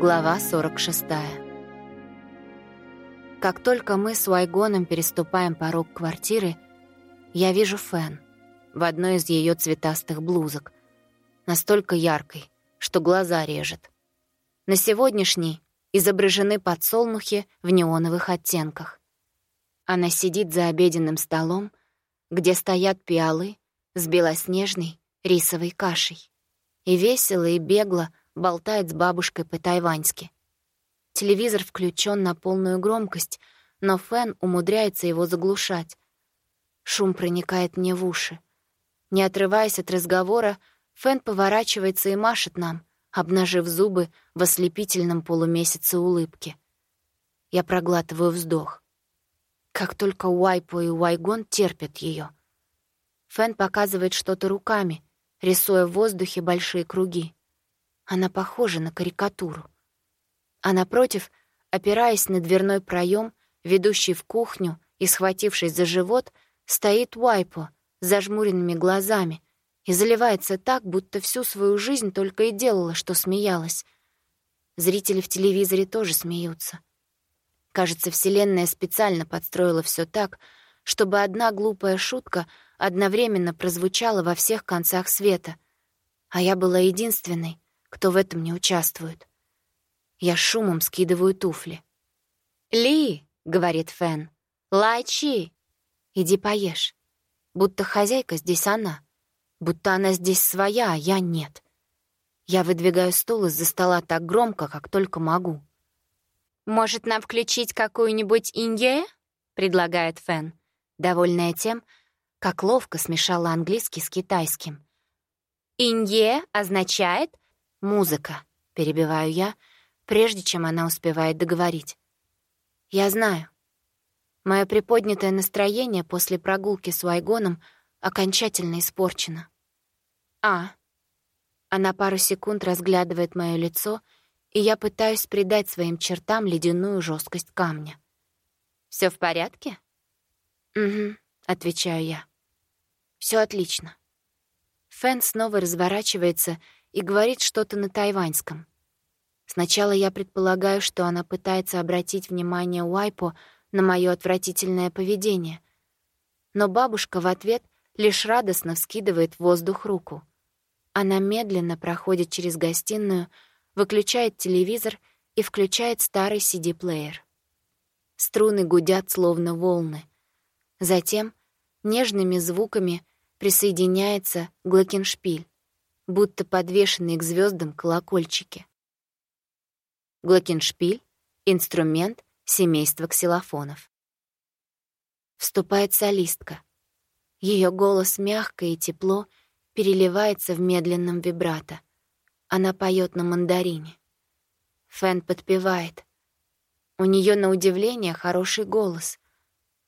Глава 46. Как только мы с Уайгоном переступаем порог квартиры, я вижу Фэн в одной из ее цветастых блузок, настолько яркой, что глаза режет. На сегодняшней изображены подсолнухи в неоновых оттенках. Она сидит за обеденным столом, где стоят пиалы с белоснежной рисовой кашей, и весело и бегло болтает с бабушкой по-тайваньски. Телевизор включен на полную громкость, но Фэн умудряется его заглушать. Шум проникает мне в уши. Не отрываясь от разговора, Фэн поворачивается и машет нам, обнажив зубы в ослепительном полумесяце улыбки. Я проглатываю вздох. Как только Уайпо и Уайгон терпят ее. Фэн показывает что-то руками, рисуя в воздухе большие круги. Она похожа на карикатуру. А напротив, опираясь на дверной проем, ведущий в кухню и схватившись за живот, стоит Уайпо с зажмуренными глазами и заливается так, будто всю свою жизнь только и делала, что смеялась. Зрители в телевизоре тоже смеются. Кажется, Вселенная специально подстроила все так, чтобы одна глупая шутка одновременно прозвучала во всех концах света. А я была единственной, кто в этом не участвует. Я шумом скидываю туфли. «Ли!» — говорит Фэн. «Лайчи! Иди поешь. Будто хозяйка здесь она. Будто она здесь своя, а я нет. Я выдвигаю стул из-за стола так громко, как только могу. «Может, нам включить какую-нибудь инье?» — предлагает Фэн, довольная тем, как ловко смешала английский с китайским. «Инье означает «Музыка», — перебиваю я, прежде чем она успевает договорить. «Я знаю. Мое приподнятое настроение после прогулки с Вайгоном окончательно испорчено. А. Она пару секунд разглядывает мое лицо, и я пытаюсь придать своим чертам ледяную жесткость камня. Все в порядке? Угу, отвечаю я. Все отлично. Фэн снова разворачивается и говорит что-то на тайваньском. Сначала я предполагаю, что она пытается обратить внимание Уайпо на мое отвратительное поведение. Но бабушка в ответ лишь радостно вскидывает в воздух руку. Она медленно проходит через гостиную, выключает телевизор и включает старый CD-плеер. Струны гудят, словно волны. Затем нежными звуками присоединяется глокеншпиль будто подвешенные к звездам колокольчики. Глокеншпиль — инструмент семейства ксилофонов. Вступает солистка. Ее голос мягко и тепло переливается в медленном вибрато. Она поет на мандарине. Фэн подпевает. У нее на удивление хороший голос.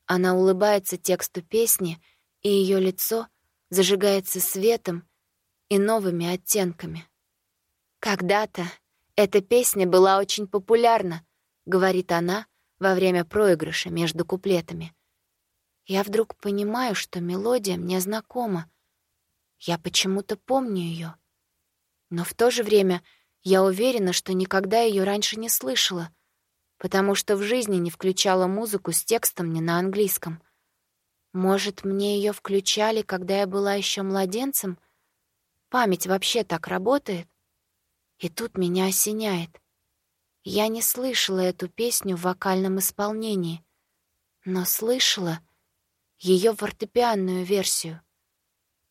Она улыбается тексту песни, и ее лицо зажигается светом, и новыми оттенками. «Когда-то эта песня была очень популярна», — говорит она во время проигрыша между куплетами. Я вдруг понимаю, что мелодия мне знакома. Я почему-то помню ее. Но в то же время я уверена, что никогда ее раньше не слышала, потому что в жизни не включала музыку с текстом не на английском. Может, мне ее включали, когда я была еще младенцем — Память вообще так работает? И тут меня осеняет. Я не слышала эту песню в вокальном исполнении, но слышала ее фортепианную версию.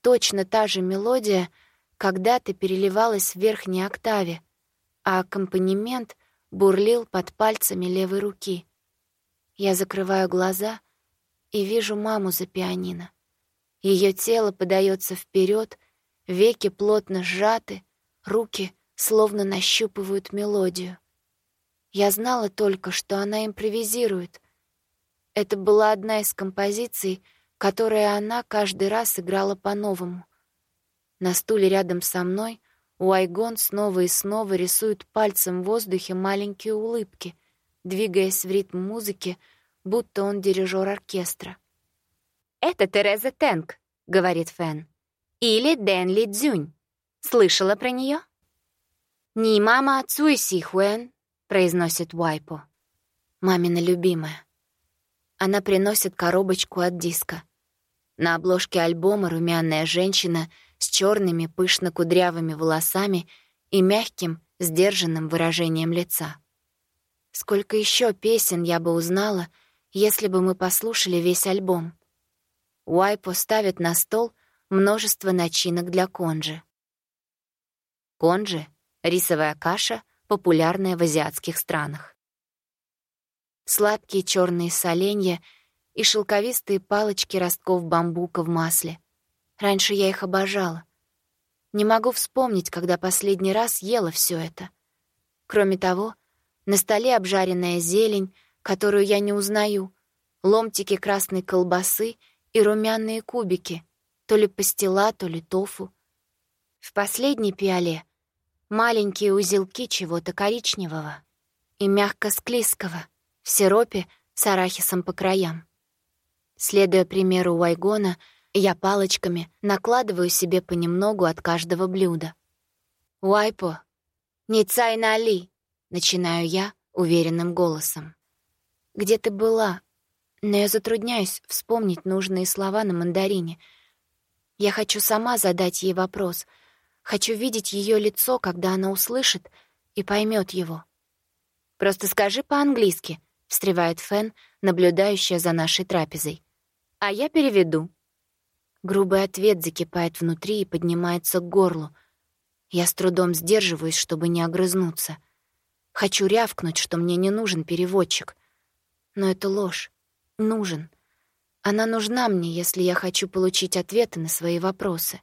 Точно та же мелодия когда-то переливалась в верхней октаве, а аккомпанемент бурлил под пальцами левой руки. Я закрываю глаза и вижу маму за пианино. Ее тело подается вперед, Веки плотно сжаты, руки словно нащупывают мелодию. Я знала только, что она импровизирует. Это была одна из композиций, которые она каждый раз играла по-новому. На стуле рядом со мной Уайгон снова и снова рисует пальцем в воздухе маленькие улыбки, двигаясь в ритм музыки, будто он дирижер оркестра. «Это Тереза Тэнк», — говорит Фэн. Или Дэн Ли Цзюнь. Слышала про нее? «Ни мама цуйси хуэн», — произносит Уайпо. Мамина любимая. Она приносит коробочку от диска. На обложке альбома румяная женщина с черными пышно-кудрявыми волосами и мягким, сдержанным выражением лица. Сколько еще песен я бы узнала, если бы мы послушали весь альбом. Уайпо ставит на стол множество начинок для конжи. Конжи — рисовая каша, популярная в азиатских странах. Сладкие черные соленья и шелковистые палочки ростков бамбука в масле. Раньше я их обожала. Не могу вспомнить, когда последний раз ела все это. Кроме того, на столе обжаренная зелень, которую я не узнаю, ломтики красной колбасы и румяные кубики, то ли пастила, то ли тофу. В последней пиале маленькие узелки чего-то коричневого и мягко-склизкого в сиропе с арахисом по краям. Следуя примеру Уайгона, я палочками накладываю себе понемногу от каждого блюда. «Уайпо, не цай нали!» — начинаю я уверенным голосом. «Где ты была?» Но я затрудняюсь вспомнить нужные слова на мандарине. Я хочу сама задать ей вопрос — Хочу видеть ее лицо, когда она услышит и поймет его. «Просто скажи по-английски», — встревает Фен, наблюдающая за нашей трапезой. «А я переведу». Грубый ответ закипает внутри и поднимается к горлу. Я с трудом сдерживаюсь, чтобы не огрызнуться. Хочу рявкнуть, что мне не нужен переводчик. Но это ложь. Нужен. Она нужна мне, если я хочу получить ответы на свои вопросы.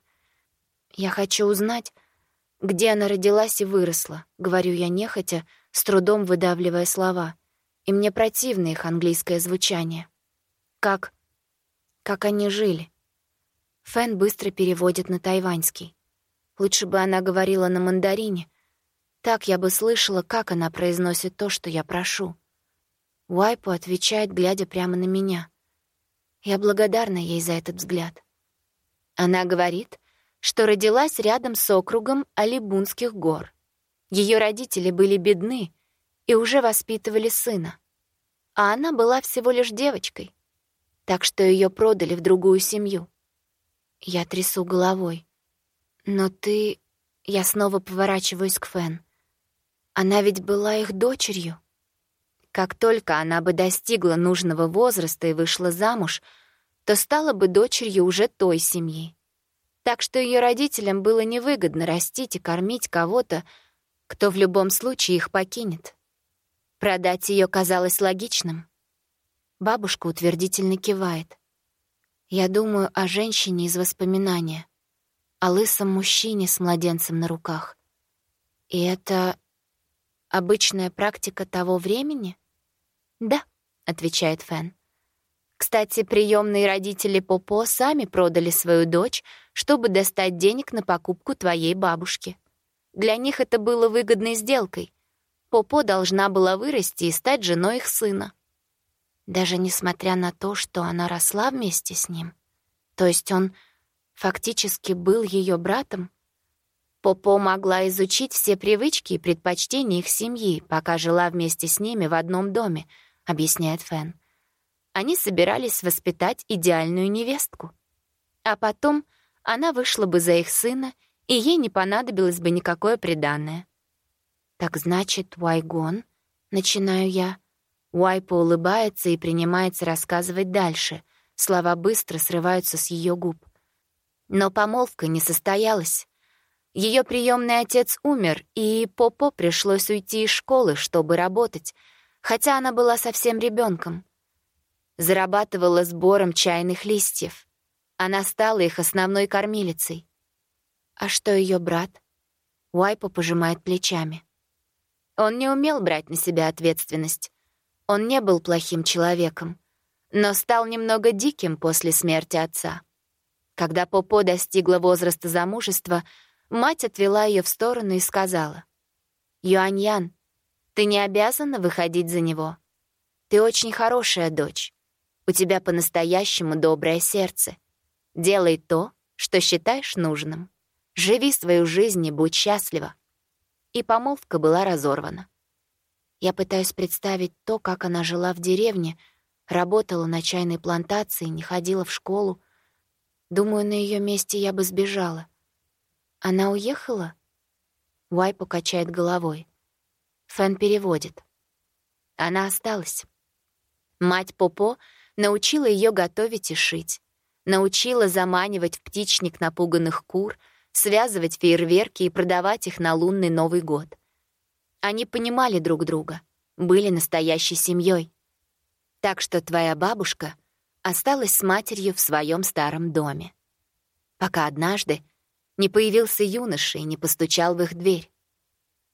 «Я хочу узнать, где она родилась и выросла», — говорю я нехотя, с трудом выдавливая слова. И мне противно их английское звучание. «Как? Как они жили?» Фэн быстро переводит на тайваньский. Лучше бы она говорила на мандарине. Так я бы слышала, как она произносит то, что я прошу. Уайпу отвечает, глядя прямо на меня. Я благодарна ей за этот взгляд. Она говорит, что родилась рядом с округом Алибунских гор. Ее родители были бедны и уже воспитывали сына. А она была всего лишь девочкой, так что ее продали в другую семью. Я трясу головой. «Но ты...» Я снова поворачиваюсь к Фен. Она ведь была их дочерью. Как только она бы достигла нужного возраста и вышла замуж, то стала бы дочерью уже той семьи так что ее родителям было невыгодно растить и кормить кого-то, кто в любом случае их покинет. Продать ее казалось логичным. Бабушка утвердительно кивает. Я думаю о женщине из воспоминания, о лысом мужчине с младенцем на руках. И это обычная практика того времени? Да, отвечает Фэн. Кстати, приемные родители Попо сами продали свою дочь, чтобы достать денег на покупку твоей бабушки. Для них это было выгодной сделкой. Попо должна была вырасти и стать женой их сына. Даже несмотря на то, что она росла вместе с ним. То есть он фактически был ее братом. Попо могла изучить все привычки и предпочтения их семьи, пока жила вместе с ними в одном доме, объясняет Фэн они собирались воспитать идеальную невестку. А потом она вышла бы за их сына, и ей не понадобилось бы никакое приданное. «Так значит, Уайгон?» — начинаю я. Уайпа улыбается и принимается рассказывать дальше. Слова быстро срываются с ее губ. Но помолвка не состоялась. Ее приемный отец умер, и Попо пришлось уйти из школы, чтобы работать, хотя она была совсем ребенком зарабатывала сбором чайных листьев. Она стала их основной кормилицей. А что ее брат? Уайпа пожимает плечами. Он не умел брать на себя ответственность. Он не был плохим человеком, но стал немного диким после смерти отца. Когда Попо достигла возраста замужества, мать отвела ее в сторону и сказала, «Юаньян, ты не обязана выходить за него. Ты очень хорошая дочь. У тебя по-настоящему доброе сердце. Делай то, что считаешь нужным. Живи свою жизнь и будь счастлива. и помолвка была разорвана. Я пытаюсь представить то, как она жила в деревне, работала на чайной плантации, не ходила в школу. Думаю, на ее месте я бы сбежала. Она уехала? Уай покачает головой. Фэн переводит. Она осталась. Мать Попо научила ее готовить и шить. Научила заманивать в птичник напуганных кур, связывать фейерверки и продавать их на лунный Новый год. Они понимали друг друга, были настоящей семьей. Так что твоя бабушка осталась с матерью в своем старом доме. Пока однажды не появился юноша и не постучал в их дверь.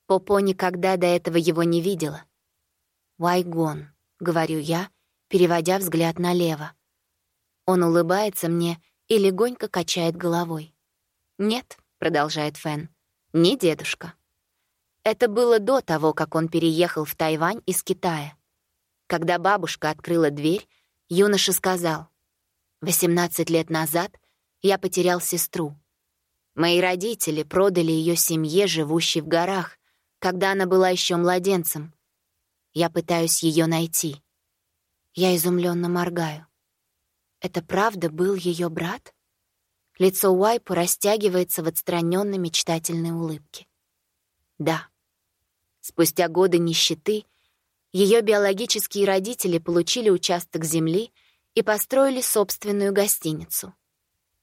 Попо никогда до этого его не видела. «Вайгон», — говорю я, переводя взгляд налево. Он улыбается мне и легонько качает головой. «Нет», — продолжает Фэн, — «не дедушка». Это было до того, как он переехал в Тайвань из Китая. Когда бабушка открыла дверь, юноша сказал, «18 лет назад я потерял сестру. Мои родители продали ее семье, живущей в горах, когда она была еще младенцем. Я пытаюсь ее найти. Я изумленно моргаю. Это правда был ее брат? Лицо Уайпу растягивается в отстраненной мечтательной улыбке. Да. Спустя годы нищеты ее биологические родители получили участок земли и построили собственную гостиницу.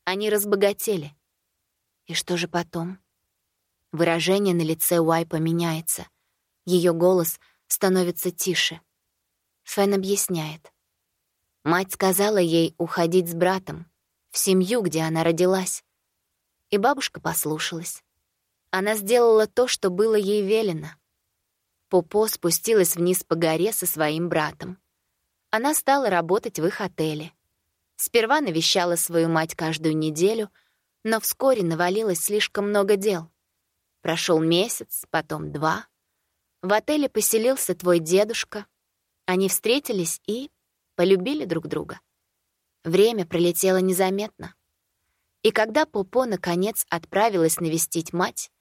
Они разбогатели — и что же потом? Выражение на лице Уайпа меняется. Ее голос становится тише. Фэн объясняет. Мать сказала ей уходить с братом, в семью, где она родилась. И бабушка послушалась. Она сделала то, что было ей велено. Попо спустилась вниз по горе со своим братом. Она стала работать в их отеле. Сперва навещала свою мать каждую неделю — но вскоре навалилось слишком много дел. Прошел месяц, потом два. В отеле поселился твой дедушка. Они встретились и полюбили друг друга. Время пролетело незаметно. И когда Попо наконец отправилась навестить мать,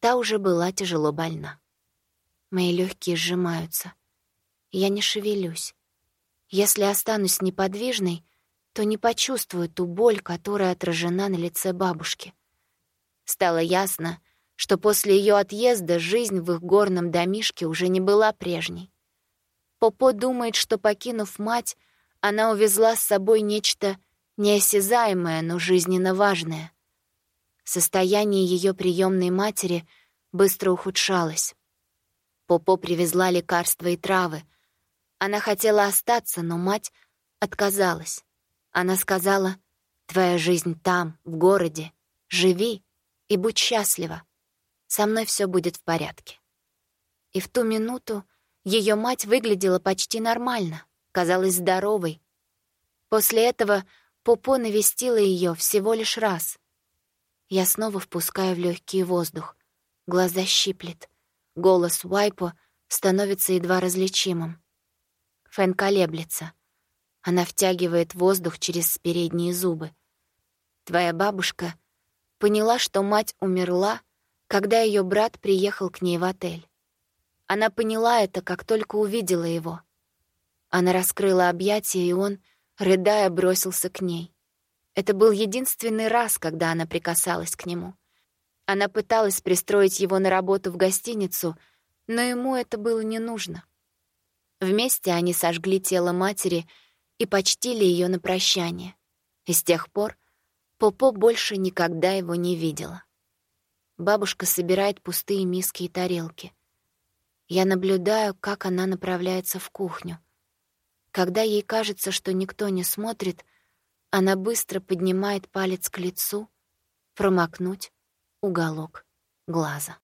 та уже была тяжело больна. Мои легкие сжимаются. Я не шевелюсь. Если останусь неподвижной, то не почувствую ту боль, которая отражена на лице бабушки. Стало ясно, что после ее отъезда жизнь в их горном домишке уже не была прежней. Попо думает, что, покинув мать, она увезла с собой нечто неосязаемое, но жизненно важное. Состояние ее приемной матери быстро ухудшалось. Попо привезла лекарства и травы. Она хотела остаться, но мать отказалась. Она сказала, «Твоя жизнь там, в городе. Живи и будь счастлива. Со мной все будет в порядке». И в ту минуту ее мать выглядела почти нормально, казалась здоровой. После этого Попо навестила ее всего лишь раз. Я снова впускаю в легкий воздух. Глаза щиплет. Голос Уайпо становится едва различимым. Фэн колеблется — она втягивает воздух через передние зубы. Твоя бабушка поняла, что мать умерла, когда ее брат приехал к ней в отель. Она поняла это, как только увидела его. Она раскрыла объятия, и он, рыдая, бросился к ней. Это был единственный раз, когда она прикасалась к нему. Она пыталась пристроить его на работу в гостиницу, но ему это было не нужно. Вместе они сожгли тело матери — и почтили ее на прощание. И с тех пор Попо больше никогда его не видела. Бабушка собирает пустые миски и тарелки. Я наблюдаю, как она направляется в кухню. Когда ей кажется, что никто не смотрит, она быстро поднимает палец к лицу, промокнуть уголок глаза.